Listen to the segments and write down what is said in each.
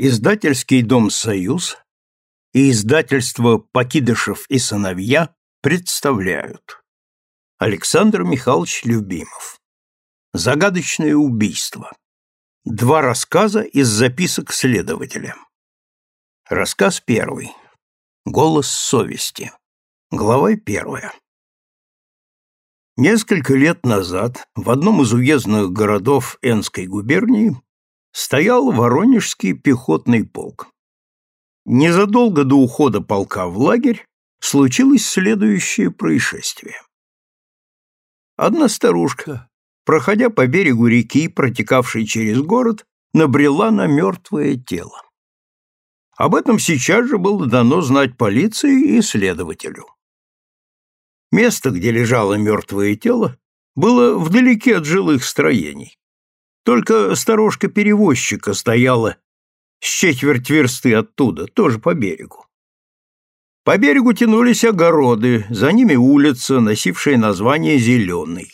Издательский дом «Союз» и издательство «Покидышев и сыновья» представляют. Александр Михайлович Любимов. Загадочное убийство Два рассказа из записок следователя. Рассказ первый. Голос совести Глава первая. Несколько лет назад в одном из уездных городов Энской губернии стоял Воронежский пехотный полк. Незадолго до ухода полка в лагерь случилось следующее происшествие. Одна старушка, проходя по берегу реки, протекавшей через город, набрела на мертвое тело. Об этом сейчас же было дано знать полиции и следователю. Место, где лежало мертвое тело, было вдалеке от жилых строений. Только сторожка перевозчика стояла с четверть версты оттуда, тоже по берегу. По берегу тянулись огороды, за ними улица, носившая название «Зеленый».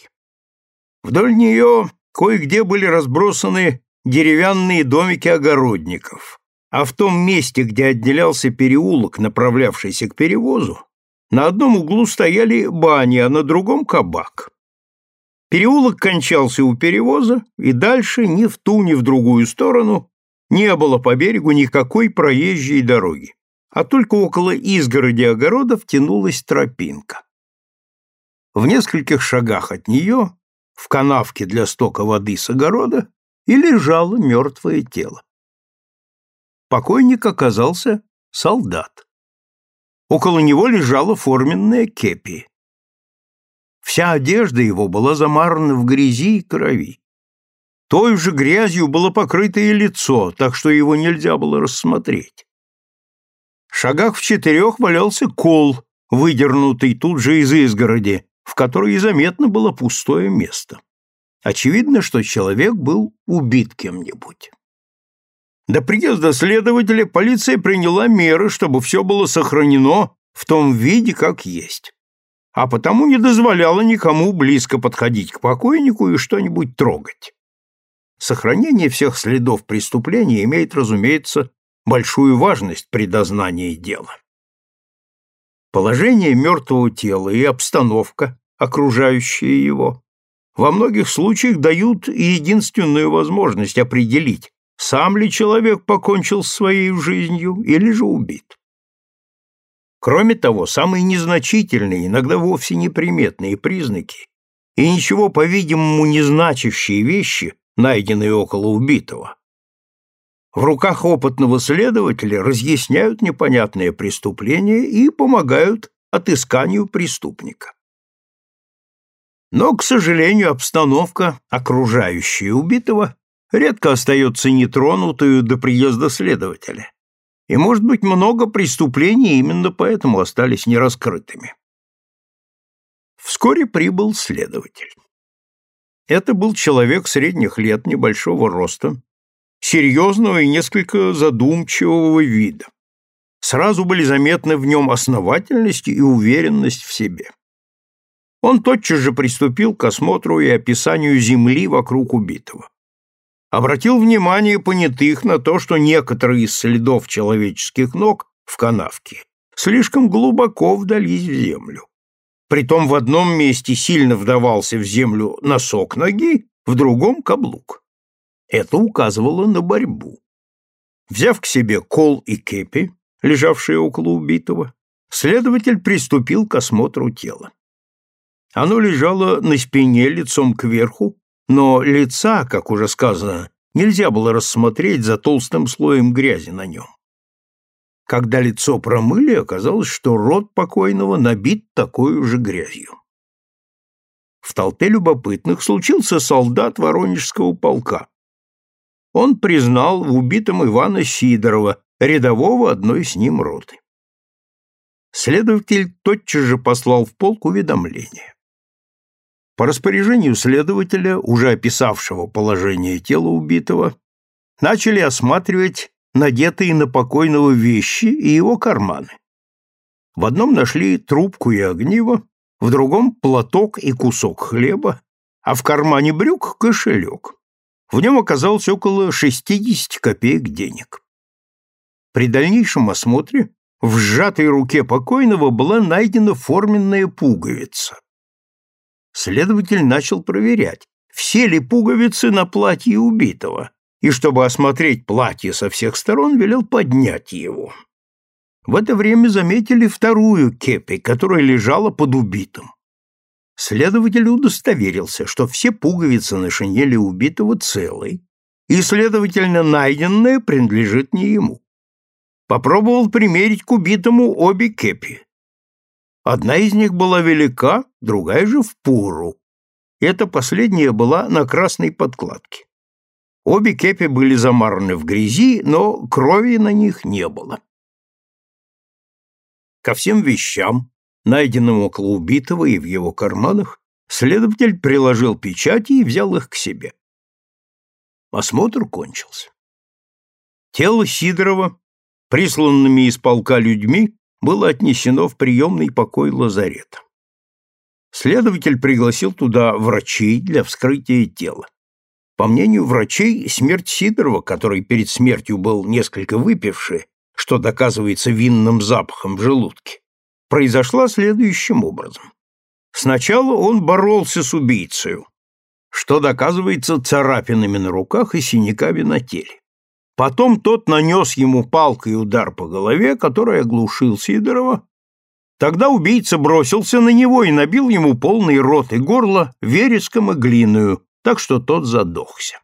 Вдоль нее кое-где были разбросаны деревянные домики огородников, а в том месте, где отделялся переулок, направлявшийся к перевозу, на одном углу стояли бани, а на другом — кабак. Переулок кончался у перевоза, и дальше ни в ту, ни в другую сторону не было по берегу никакой проезжей дороги, а только около изгороди огородов тянулась тропинка. В нескольких шагах от нее, в канавке для стока воды с огорода, и лежало мертвое тело. Покойник оказался солдат. Около него лежала форменная кепи. Вся одежда его была замарана в грязи и крови. Той же грязью было покрыто и лицо, так что его нельзя было рассмотреть. В шагах в четырех валялся кол, выдернутый тут же из изгороди, в которой заметно было пустое место. Очевидно, что человек был убит кем-нибудь. До приезда следователя полиция приняла меры, чтобы все было сохранено в том виде, как есть а потому не дозволяла никому близко подходить к покойнику и что-нибудь трогать. Сохранение всех следов преступления имеет, разумеется, большую важность при дознании дела. Положение мертвого тела и обстановка, окружающая его, во многих случаях дают единственную возможность определить, сам ли человек покончил с своей жизнью или же убит. Кроме того, самые незначительные, иногда вовсе неприметные признаки и ничего, по-видимому, не значащие вещи, найденные около убитого, в руках опытного следователя разъясняют непонятное преступление и помогают отысканию преступника. Но, к сожалению, обстановка, окружающая убитого, редко остается нетронутую до приезда следователя и, может быть, много преступлений именно поэтому остались нераскрытыми. Вскоре прибыл следователь. Это был человек средних лет, небольшого роста, серьезного и несколько задумчивого вида. Сразу были заметны в нем основательность и уверенность в себе. Он тотчас же приступил к осмотру и описанию земли вокруг убитого обратил внимание понятых на то, что некоторые из следов человеческих ног в канавке слишком глубоко вдались в землю. Притом в одном месте сильно вдавался в землю носок ноги, в другом — каблук. Это указывало на борьбу. Взяв к себе кол и кепи, лежавшие около убитого, следователь приступил к осмотру тела. Оно лежало на спине лицом кверху но лица, как уже сказано, нельзя было рассмотреть за толстым слоем грязи на нем. Когда лицо промыли, оказалось, что рот покойного набит такой же грязью. В толпе любопытных случился солдат Воронежского полка. Он признал в убитом Ивана Сидорова, рядового одной с ним роты. Следователь тотчас же послал в полк уведомление. По распоряжению следователя, уже описавшего положение тела убитого, начали осматривать надетые на покойного вещи и его карманы. В одном нашли трубку и огниво, в другом — платок и кусок хлеба, а в кармане брюк — кошелек. В нем оказалось около 60 копеек денег. При дальнейшем осмотре в сжатой руке покойного была найдена форменная пуговица. Следователь начал проверять, все ли пуговицы на платье убитого, и чтобы осмотреть платье со всех сторон, велел поднять его. В это время заметили вторую кепи, которая лежала под убитым. Следователь удостоверился, что все пуговицы на шинели убитого целы, и, следовательно, найденное принадлежит не ему. Попробовал примерить к убитому обе кепи. Одна из них была велика, другая же в пору. Эта последняя была на красной подкладке. Обе кепи были замараны в грязи, но крови на них не было. Ко всем вещам, найденным около убитого и в его карманах, следователь приложил печати и взял их к себе. Осмотр кончился. Тело Сидорова, присланными из полка людьми, было отнесено в приемный покой лазарета. Следователь пригласил туда врачей для вскрытия тела. По мнению врачей, смерть Сидорова, который перед смертью был несколько выпивший, что доказывается винным запахом в желудке, произошла следующим образом. Сначала он боролся с убийцей, что доказывается царапинами на руках и синяками на теле. Потом тот нанес ему палкой удар по голове, который оглушил Сидорова. Тогда убийца бросился на него и набил ему полный рот и горло вереском и глиною, так что тот задохся.